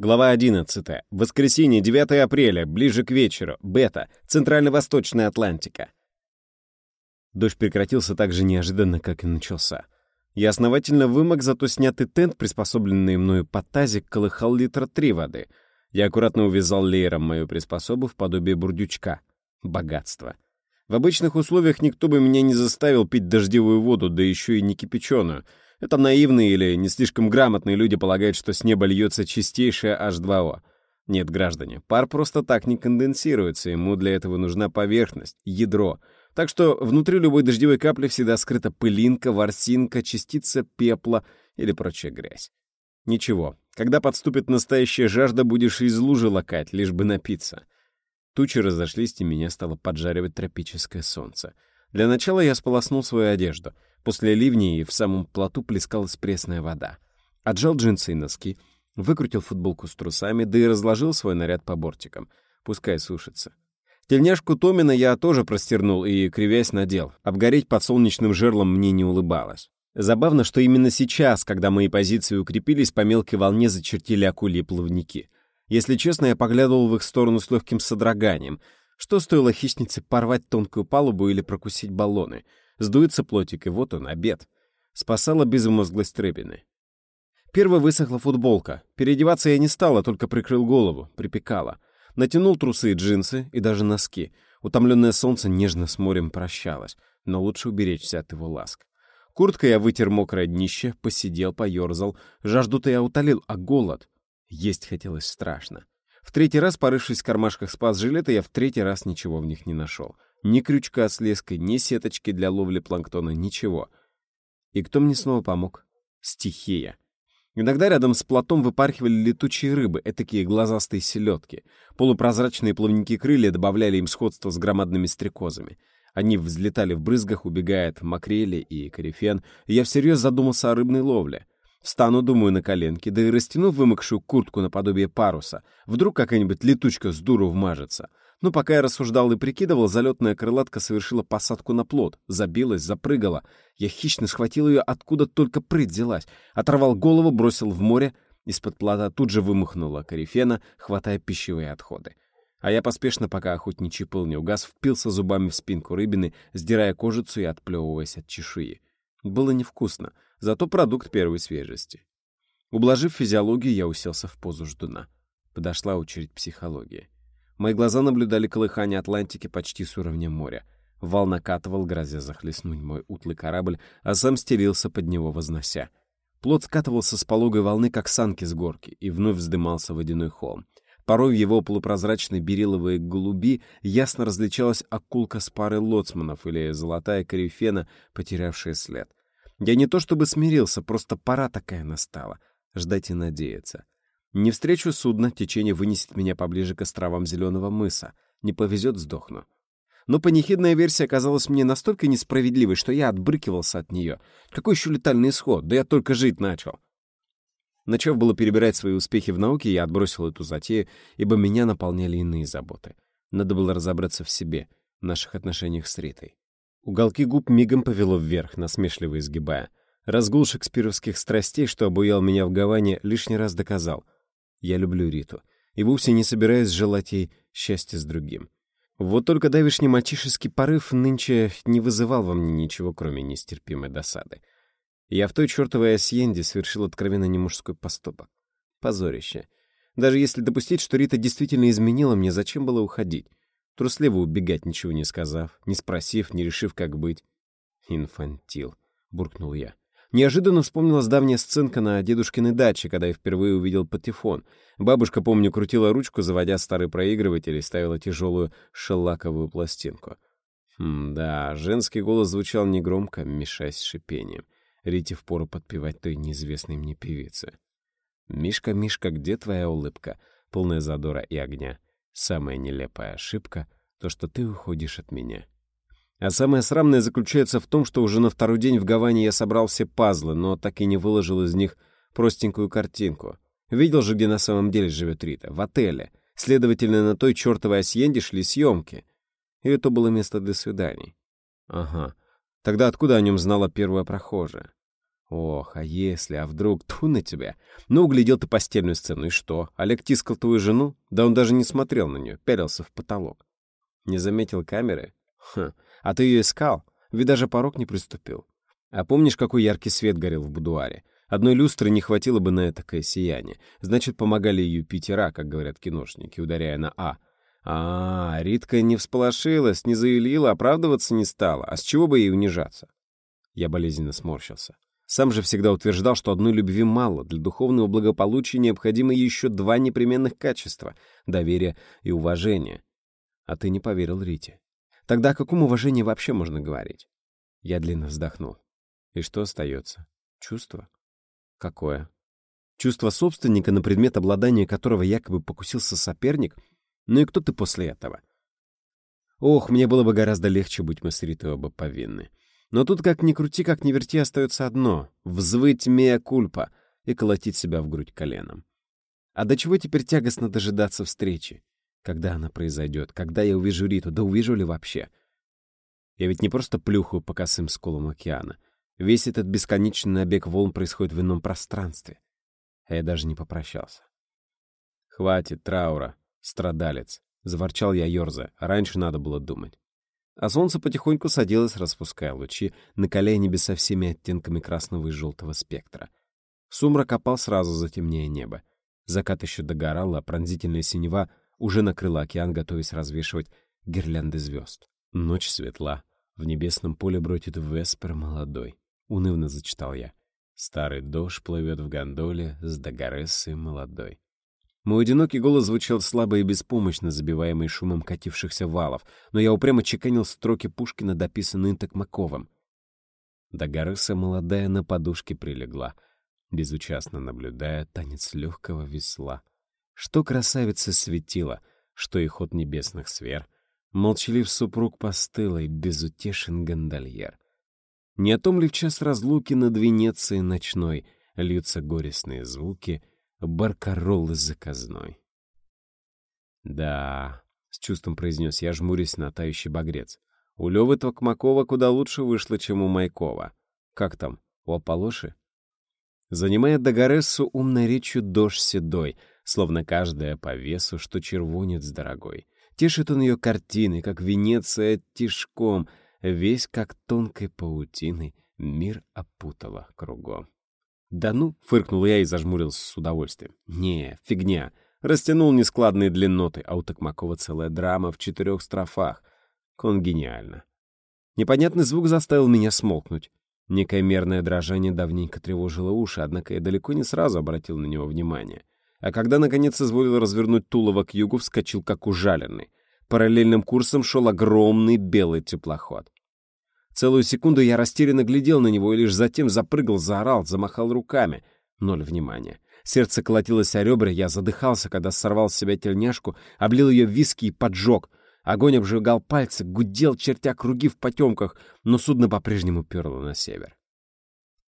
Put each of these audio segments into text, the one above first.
Глава 11. Воскресенье, 9 апреля, ближе к вечеру. Бета. Центрально-Восточная Атлантика. Дождь прекратился так же неожиданно, как и начался. Я основательно вымок, зато снятый тент, приспособленный мною под тазик, колыхал литра три воды. Я аккуратно увязал леером мою приспособу в подобие бурдючка. Богатство. В обычных условиях никто бы меня не заставил пить дождевую воду, да еще и не кипяченую — это наивные или не слишком грамотные люди полагают, что с неба льется чистейшее H2O. Нет, граждане, пар просто так не конденсируется, ему для этого нужна поверхность, ядро. Так что внутри любой дождевой капли всегда скрыта пылинка, ворсинка, частица пепла или прочая грязь. Ничего, когда подступит настоящая жажда, будешь из лужи лакать, лишь бы напиться. Тучи разошлись, и меня стало поджаривать тропическое солнце. Для начала я сполоснул свою одежду — После ливней в самом плоту плескалась пресная вода. Отжал джинсы и носки, выкрутил футболку с трусами, да и разложил свой наряд по бортикам. Пускай сушится. Тельняшку Томина я тоже простернул и, кривясь, надел. Обгореть под солнечным жерлом мне не улыбалось. Забавно, что именно сейчас, когда мои позиции укрепились, по мелкой волне зачертили акульи плавники. Если честно, я поглядывал в их сторону с легким содроганием. Что стоило хищнице порвать тонкую палубу или прокусить баллоны — Сдуется плотик, и вот он, обед. Спасала безмозглость Трэбины. Первой высохла футболка. Переодеваться я не стала, только прикрыл голову, припекала. Натянул трусы и джинсы, и даже носки. Утомленное солнце нежно с морем прощалось, но лучше уберечься от его ласк. Курткой я вытер мокрое днище, посидел, поерзал. Жажду-то я утолил, а голод... Есть хотелось страшно. В третий раз, порывшись в кармашках спас-жилета, я в третий раз ничего в них не нашел. Ни крючка с леской, ни сеточки для ловли планктона, ничего. И кто мне снова помог? Стихия. Иногда рядом с плотом выпархивали летучие рыбы, этакие глазастые селедки. Полупрозрачные плавники крылья добавляли им сходство с громадными стрекозами. Они взлетали в брызгах, убегая от макрели и корифен, и я всерьез задумался о рыбной ловле. Встану, думаю, на коленки, да и растяну вымокшую куртку наподобие паруса. Вдруг какая-нибудь летучка с дуру вмажется. Но пока я рассуждал и прикидывал, залетная крылатка совершила посадку на плот, забилась, запрыгала. Я хищно схватил ее, откуда только прыть взялась, оторвал голову, бросил в море. Из-под плота тут же вымахнула корифена, хватая пищевые отходы. А я поспешно, пока охотничий пыл не угас, впился зубами в спинку рыбины, сдирая кожицу и отплевываясь от чешуи. Было невкусно, зато продукт первой свежести. Ублажив физиологию, я уселся в позу ждуна. Подошла очередь психологии. Мои глаза наблюдали колыхание Атлантики почти с уровня моря. Вал накатывал, грозя захлестнуть мой утлый корабль, а сам стерился под него вознося. Плот скатывался с пологой волны, как санки с горки, и вновь вздымался водяной холм. Порой в его полупрозрачной бериловой голуби ясно различалась акулка с парой лоцманов или золотая корифена, потерявшая след. Я не то чтобы смирился, просто пора такая настала. Ждать и надеяться. Не встречу судно, течение вынесет меня поближе к островам Зеленого мыса. Не повезет, сдохну. Но панихидная версия оказалась мне настолько несправедливой, что я отбрыкивался от нее. Какой еще летальный исход? Да я только жить начал. Начав было перебирать свои успехи в науке, я отбросил эту затею, ибо меня наполняли иные заботы. Надо было разобраться в себе, в наших отношениях с Ритой. Уголки губ мигом повело вверх, насмешливо изгибая. Разгул шекспировских страстей, что обуял меня в Гаване, лишний раз доказал — я люблю Риту и вовсе не собираюсь желать ей счастья с другим. Вот только давишний мальчишеский порыв нынче не вызывал во мне ничего, кроме нестерпимой досады. Я в той чертовой осьенде совершил откровенно немужской поступок. Позорище. Даже если допустить, что Рита действительно изменила мне, зачем было уходить? Трусливо убегать, ничего не сказав, не спросив, не решив, как быть. «Инфантил», — буркнул я. Неожиданно вспомнилась давняя сценка на дедушкиной даче, когда я впервые увидел патефон. Бабушка, помню, крутила ручку, заводя старый проигрыватель и ставила тяжелую шелаковую пластинку. Хм, да, женский голос звучал негромко, мешаясь с шипением. Рите впору подпевать той неизвестной мне певице. «Мишка, Мишка, где твоя улыбка?» Полная задора и огня. Самая нелепая ошибка — то, что ты уходишь от меня. А самое срамное заключается в том, что уже на второй день в Гаване я собрал все пазлы, но так и не выложил из них простенькую картинку. Видел же, где на самом деле живет Рита? В отеле. Следовательно, на той чертовой осьенде шли съемки. И это было место для свиданий. Ага. Тогда откуда о нем знала первая прохожая? Ох, а если, а вдруг, ту на тебя. Ну, углядел ты постельную сцену, и что? Олег тискал твою жену? Да он даже не смотрел на нее, пялился в потолок. Не заметил камеры? Хм, а ты ее искал? Ведь даже порог не приступил. А помнишь, какой яркий свет горел в будуаре? Одной люстры не хватило бы на такое сияние. Значит, помогали Юпитера, как говорят киношники, ударяя на «А». А, Ритка не всполошилась, не заявила, оправдываться не стала. А с чего бы ей унижаться? Я болезненно сморщился. Сам же всегда утверждал, что одной любви мало. Для духовного благополучия необходимы еще два непременных качества — доверие и уважение. А ты не поверил Рите. Тогда о каком уважении вообще можно говорить? Я длинно вздохнул. И что остается? Чувство? Какое? Чувство собственника, на предмет обладания которого якобы покусился соперник? Ну и кто ты после этого? Ох, мне было бы гораздо легче быть мы с Ритой оба повинны. Но тут как ни крути, как ни верти, остается одно — взвыть мея кульпа и колотить себя в грудь коленом. А до чего теперь тягостно дожидаться встречи? Когда она произойдет? Когда я увижу Риту? Да увижу ли вообще? Я ведь не просто плюхаю по косым сколам океана. Весь этот бесконечный набег волн происходит в ином пространстве. А я даже не попрощался. «Хватит траура, страдалец», — заворчал я, ерзая. Раньше надо было думать. А солнце потихоньку садилось, распуская лучи, накаляя небеса всеми оттенками красного и желтого спектра. Сумрак опал сразу, затемнее небо. Закат еще догорал, а пронзительная синева уже накрыла океан, готовясь развешивать гирлянды звезд. Ночь светла. В небесном поле бродит Веспер молодой. Унывно зачитал я. Старый дождь плывет в гондоле с Дагорессой молодой. Мой одинокий голос звучал слабо и беспомощно, забиваемый шумом катившихся валов, но я упрямо чеканил строки Пушкина, дописанные Токмаковым. Дагорыса молодая на подушке прилегла, безучастно наблюдая танец легкого весла. Что красавица светила, что и ход небесных сфер, молчалив супруг постылый, безутешен гондольер. Не о том ли в час разлуки над Венецией ночной льются горестные звуки — баркароллы заказной. «Да», — с чувством произнес я, жмурясь на тающий багрец. «У Лёвы Токмакова куда лучше вышло, чем у Майкова. Как там, у Аполоши?» Занимает Дагарессу умной речью дождь седой, словно каждая по весу, что червонец дорогой. Тешит он ее картины, как Венеция тишком, весь как тонкой паутиной мир опутала кругом. «Да ну!» — фыркнул я и зажмурился с удовольствием. «Не, фигня!» Растянул нескладные длинноты, а у Токмакова целая драма в четырех строфах. Конгениально. Непонятный звук заставил меня смолкнуть. Некое мерное дрожание давненько тревожило уши, однако я далеко не сразу обратил на него внимание. А когда, наконец, изволил развернуть Тулово к югу, вскочил как ужаленный. Параллельным курсом шел огромный белый теплоход. Целую секунду я растерянно глядел на него и лишь затем запрыгал, заорал, замахал руками. Ноль внимания. Сердце колотилось о ребра, я задыхался, когда сорвал с себя тельняшку, облил ее виски и поджег. Огонь обжигал пальцы, гудел, чертя круги в потемках, но судно по-прежнему перло на север.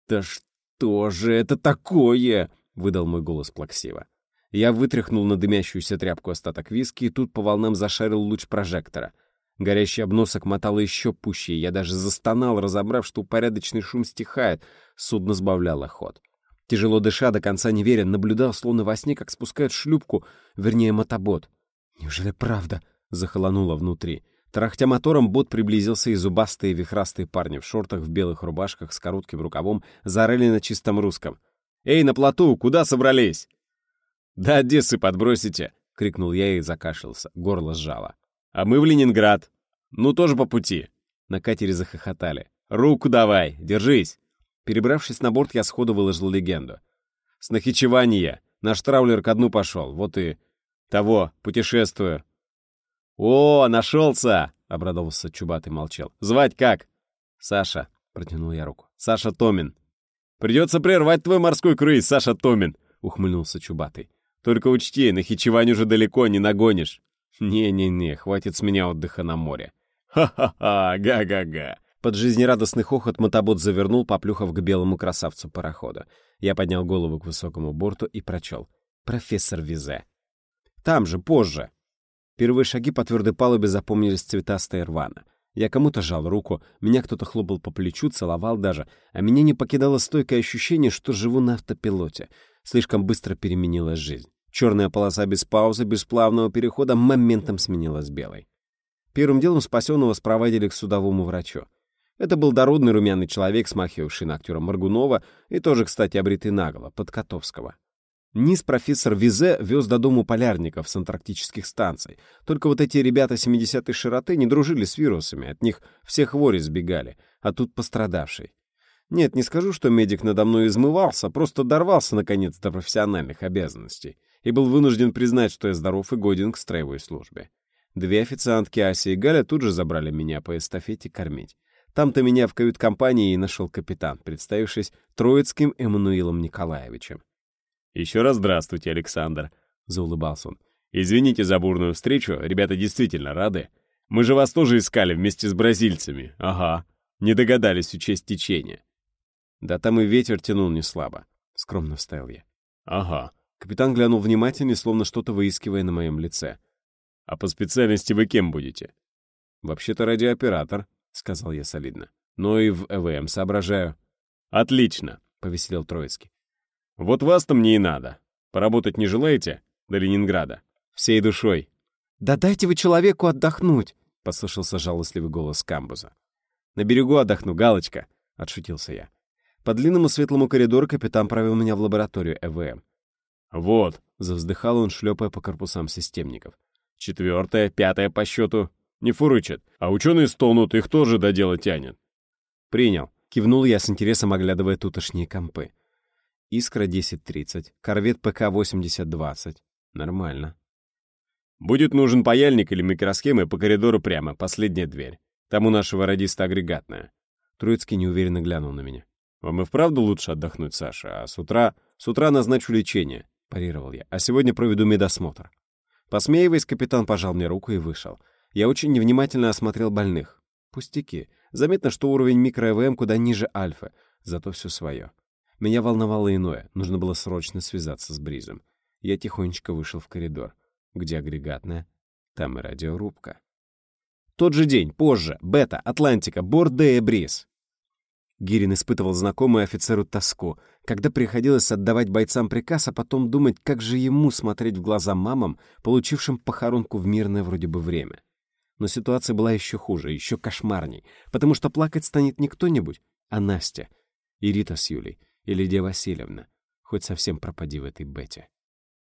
«Да что же это такое?» — выдал мой голос плаксиво. Я вытряхнул на дымящуюся тряпку остаток виски, и тут по волнам зашарил луч прожектора — Горящий обносок мотало еще пуще, я даже застонал, разобрав, что упорядоченный шум стихает. Судно сбавляло ход. Тяжело дыша, до конца не веря, наблюдал, словно во сне, как спускают шлюпку, вернее, мотобот. «Неужели правда?» — захолонуло внутри. Тарахтя мотором, бот приблизился, и зубастые вихрастые парни в шортах, в белых рубашках с коротким рукавом заорали на чистом русском. «Эй, на плоту, куда собрались?» «Да Одессы подбросите!» — крикнул я и закашлялся. Горло сжало. А мы в Ленинград. Ну, тоже по пути. На катере захохотали. Руку давай, держись. Перебравшись на борт, я сходу выложил легенду. С Нахичевания. Наш траулер ко дну пошел. Вот и... Того, путешествую. «О, нашелся!» — обрадовался Чубатый молчал. «Звать как?» «Саша», — протянул я руку. «Саша Томин». «Придется прервать твой морской круиз, Саша Томин», — ухмыльнулся Чубатый. «Только учти, на Хичевань уже далеко не нагонишь». «Не-не-не, хватит с меня отдыха на море». «Ха-ха-ха, га-га-га». Под жизнерадостный хохот мотобот завернул, поплюхав к белому красавцу парохода. Я поднял голову к высокому борту и прочел. «Профессор Визе». «Там же, позже». Первые шаги по твердой палубе запомнились цветастые рвано. Я кому-то жал руку, меня кто-то хлопал по плечу, целовал даже, а меня не покидало стойкое ощущение, что живу на автопилоте. Слишком быстро переменилась жизнь. Черная полоса без паузы, без плавного перехода моментом сменилась белой. Первым делом спасенного спроводили к судовому врачу. Это был дородный румяный человек, смахивавший на актера Маргунова и тоже, кстати, обритый наголо, под Котовского. Низ профессор Визе вез до дому полярников с антарктических станций. Только вот эти ребята 70-й широты не дружили с вирусами, от них все хвори сбегали, а тут пострадавший. Нет, не скажу, что медик надо мной измывался, просто дорвался, наконец, до профессиональных обязанностей и был вынужден признать, что я здоров и годен к строевой службе. Две официантки Ася и Галя тут же забрали меня по эстафете кормить. Там-то меня в кают-компании и нашел капитан, представившись Троицким Эммануилом Николаевичем. «Еще раз здравствуйте, Александр», — заулыбался он. «Извините за бурную встречу, ребята действительно рады. Мы же вас тоже искали вместе с бразильцами. Ага. Не догадались учесть течение». «Да там и ветер тянул не слабо», — скромно вставил я. «Ага». Капитан глянул внимательнее, словно что-то выискивая на моем лице. «А по специальности вы кем будете?» «Вообще-то радиооператор», — сказал я солидно. «Но и в ЭВМ соображаю». «Отлично», — повеселил Троицкий. Вот вас-то мне и надо. Поработать не желаете? До Ленинграда. Всей душой. «Да дайте вы человеку отдохнуть!» — послышался жалостливый голос камбуза. «На берегу отдохну, галочка!» — отшутился я. По длинному светлому коридору капитан провел меня в лабораторию ЭВМ. «Вот», — завздыхал он, шлепая по корпусам системников. «Четвертая, пятая по счету. Не фурычат. А ученые стонут, их тоже до дела тянет». «Принял», — кивнул я с интересом, оглядывая тутошние компы. Искра 1030, корвет ПК-8020. Нормально. Будет нужен паяльник или микросхемы по коридору прямо, последняя дверь. Там у нашего радиста агрегатная. Троицкий неуверенно глянул на меня. «Вам и вправду лучше отдохнуть, Саша, а с утра... С утра назначу лечение», — парировал я, «а сегодня проведу медосмотр». Посмеиваясь, капитан пожал мне руку и вышел. Я очень невнимательно осмотрел больных. Пустяки. Заметно, что уровень микро-ЭВМ куда ниже альфа, зато все свое. Меня волновало иное. Нужно было срочно связаться с Бризом. Я тихонечко вышел в коридор. Где агрегатная? Там и радиорубка. Тот же день, позже, Бета, Атлантика, Бордея, Бриз. Гирин испытывал знакомую офицеру тоску, когда приходилось отдавать бойцам приказ, а потом думать, как же ему смотреть в глаза мамам, получившим похоронку в мирное вроде бы время. Но ситуация была еще хуже, еще кошмарней, потому что плакать станет не кто-нибудь, а Настя и Рита с Юлей и Лидия Васильевна. Хоть совсем пропади в этой бете.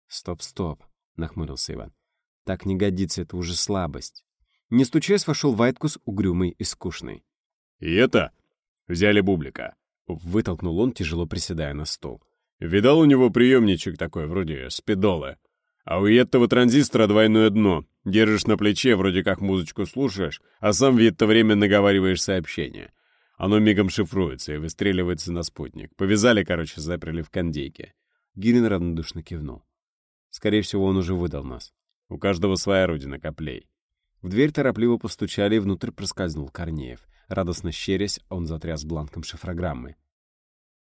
«Стоп, стоп», — нахмурился Иван. «Так не годится, это уже слабость». Не стучаясь, вошел Вайткус, угрюмый и скучный. «И это?» «Взяли бублика». Вытолкнул он, тяжело приседая на стол. «Видал у него приемничек такой, вроде спидолы. А у этого транзистора двойное дно. Держишь на плече, вроде как музычку слушаешь, а сам в это время наговариваешь сообщение. Оно мигом шифруется и выстреливается на спутник. Повязали, короче, заперли в кондейке. Гирин равнодушно кивнул. Скорее всего, он уже выдал нас. У каждого своя родина коплей. В дверь торопливо постучали, и внутрь проскользнул Корнеев. Радостно щерясь, он затряс бланком шифрограммы.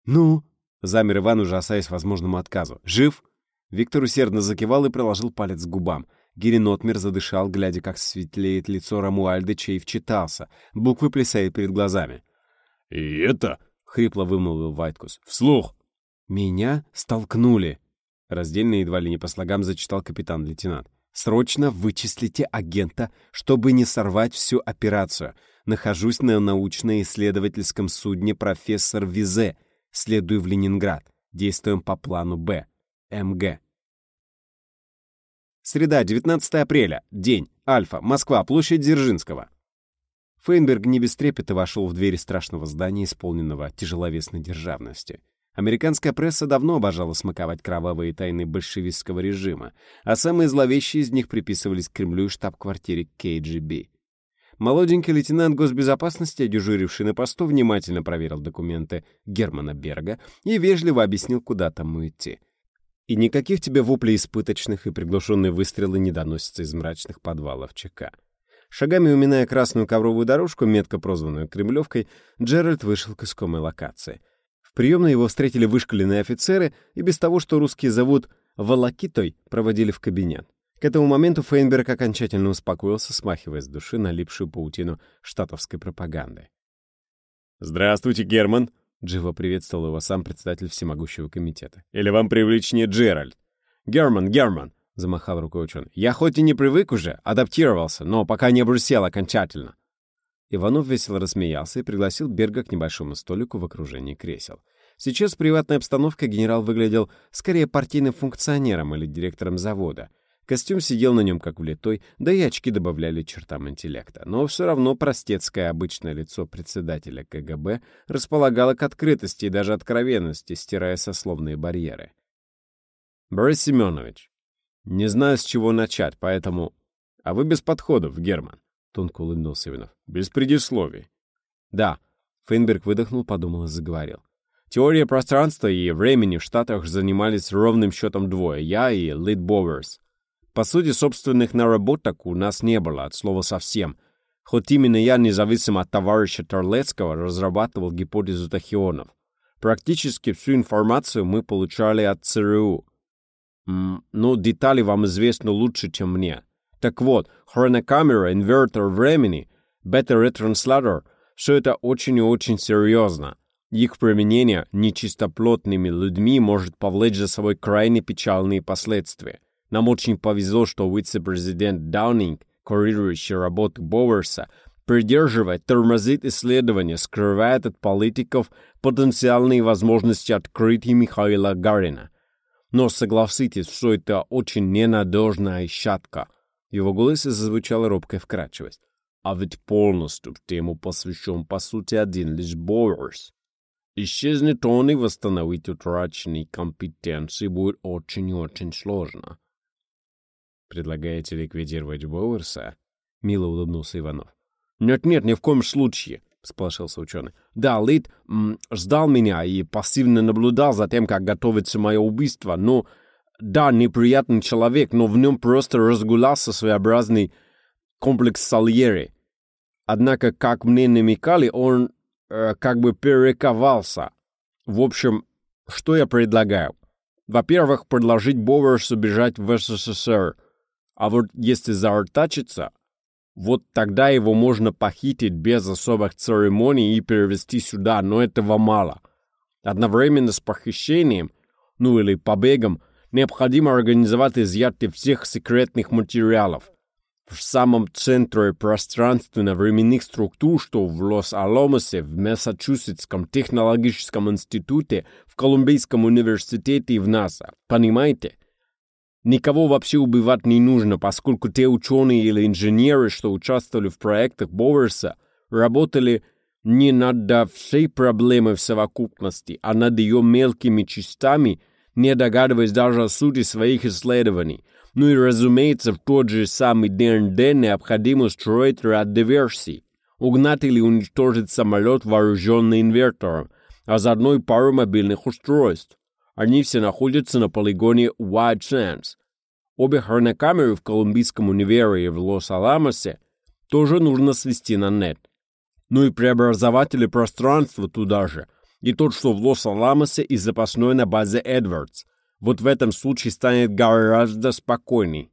«Ну?» — замер Иван, ужасаясь возможному отказу. «Жив?» Виктор усердно закивал и приложил палец к губам. Гирин отмер, задышал, глядя, как светлеет лицо Рамуальда, чей вчитался. Буквы плясают перед глазами. «И это...» — хрипло вымолвил Вайткус. «Вслух!» «Меня столкнули!» Раздельно едва ли не по слогам зачитал капитан-лейтенант. «Срочно вычислите агента, чтобы не сорвать всю операцию. Нахожусь на научно-исследовательском судне «Профессор Визе». Следую в Ленинград. Действуем по плану «Б». МГ. Среда, 19 апреля. День. Альфа. Москва. Площадь Дзержинского. Фейнберг не без трепета вошел в двери страшного здания, исполненного тяжеловесной державности. Американская пресса давно обожала смаковать кровавые тайны большевистского режима, а самые зловещие из них приписывались к Кремлю и штаб-квартире КГБ. Молоденький лейтенант госбезопасности, дежуривший на посту, внимательно проверил документы Германа Берга и вежливо объяснил, куда тому идти. И никаких тебе воплей испыточных и приглушенные выстрелы не доносятся из мрачных подвалов ЧК. Шагами уминая красную ковровую дорожку, метко прозванную Кремлевкой, Джеральд вышел к искомой локации. В приемной его встретили вышкаленные офицеры, и без того, что русские зовут «волокитой», проводили в кабинет. К этому моменту Фейнберг окончательно успокоился, смахивая с души налипшую паутину штатовской пропаганды. «Здравствуйте, Герман!» — живо приветствовал его сам председатель всемогущего комитета. «Или вам привлечнее Джеральд?» «Герман, Герман!» — замахал рукой ученый. «Я хоть и не привык уже, адаптировался, но пока не обрусел окончательно». Иванов весело рассмеялся и пригласил Берга к небольшому столику в окружении кресел. Сейчас в приватной обстановке генерал выглядел скорее партийным функционером или директором завода — Костюм сидел на нем как влитой, да и очки добавляли чертам интеллекта. Но все равно простецкое обычное лицо председателя КГБ располагало к открытости и даже откровенности, стирая сословные барьеры. «Борис Семенович, не знаю, с чего начать, поэтому...» «А вы без подходов, Герман», — тонко улыбнулся Иванов. «Без предисловий». «Да», — Фейнберг выдохнул, подумал и заговорил. Теория пространства и времени в Штатах занимались ровным счетом двое, я и Лид Боверс. По сути, собственных наработок у нас не было, от слова совсем. Хоть именно я, независимо от товарища Торлецкого, разрабатывал гипотезу тахионов. Практически всю информацию мы получали от ЦРУ. М ну, детали вам известны лучше, чем мне. Так вот, хронокамера, инвертор времени, бета-ретранслятор — все это очень и очень серьезно. Их применение нечистоплотными людьми может повлечь за собой крайне печальные последствия. Нам очень повезло, что вице-президент Даунинг, курирующий работу Боуэрса, придерживает, тормозит исследования, скрывает от политиков потенциальные возможности открытия Михаила Гарина. Но согласитесь, все это очень ненадежная щатка. В его голосе зазвучала робкая вкрадчивость. А ведь полностью в тему посвящен, по сути, один лишь Боуэрс. Исчезнет он и восстановить утраченные компетенции будет очень и очень сложно. «Предлагаете ликвидировать Боуэрса?» — мило улыбнулся Иванов. «Нет-нет, ни в коем случае», — сполошился ученый. «Да, Лид ждал меня и пассивно наблюдал за тем, как готовится мое убийство, но... Да, неприятный человек, но в нем просто разгулялся своеобразный комплекс Сальери. Однако, как мне намекали, он э, как бы перековался. В общем, что я предлагаю? Во-первых, предложить Боуэрсу бежать в СССР — а вот если заортачится, вот тогда его можно похитить без особых церемоний и перевести сюда, но этого мало. Одновременно с похищением, ну или побегом, необходимо организовать изъятие всех секретных материалов. В самом центре пространственно-временных структур, что в Лос-Аламосе, в Массачусетском технологическом институте, в Колумбийском университете и в НАСА. Понимаете? Никого вообще убивать не нужно, поскольку те ученые или инженеры, что участвовали в проектах Боверса, работали не над всей проблемой в совокупности, а над ее мелкими частями, не догадываясь даже о сути своих исследований. Ну и, разумеется, в тот же самый ДНД необходимо строить ряд диверсий. Угнать или уничтожить самолет, вооруженный инвертором, а заодно и пару мобильных устройств. Они все находятся на полигоне White Sands. Обе хронокамеры в Колумбийском универе в Лос-Аламосе тоже нужно свести на нет. Ну и преобразователи пространства туда же. И тот, что в Лос-Аламосе и запасной на базе Эдвардс. Вот в этом случае станет гораздо спокойней.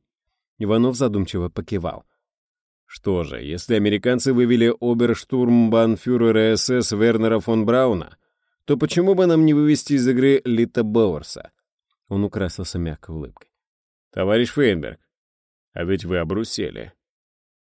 Иванов задумчиво покивал. Что же, если американцы вывели оберштурмбанфюрера СС Вернера фон Брауна, то почему бы нам не вывести из игры Лита Боуэрса? Он украсился мягкой улыбкой. Товарищ Фейнберг, а ведь вы обрусели.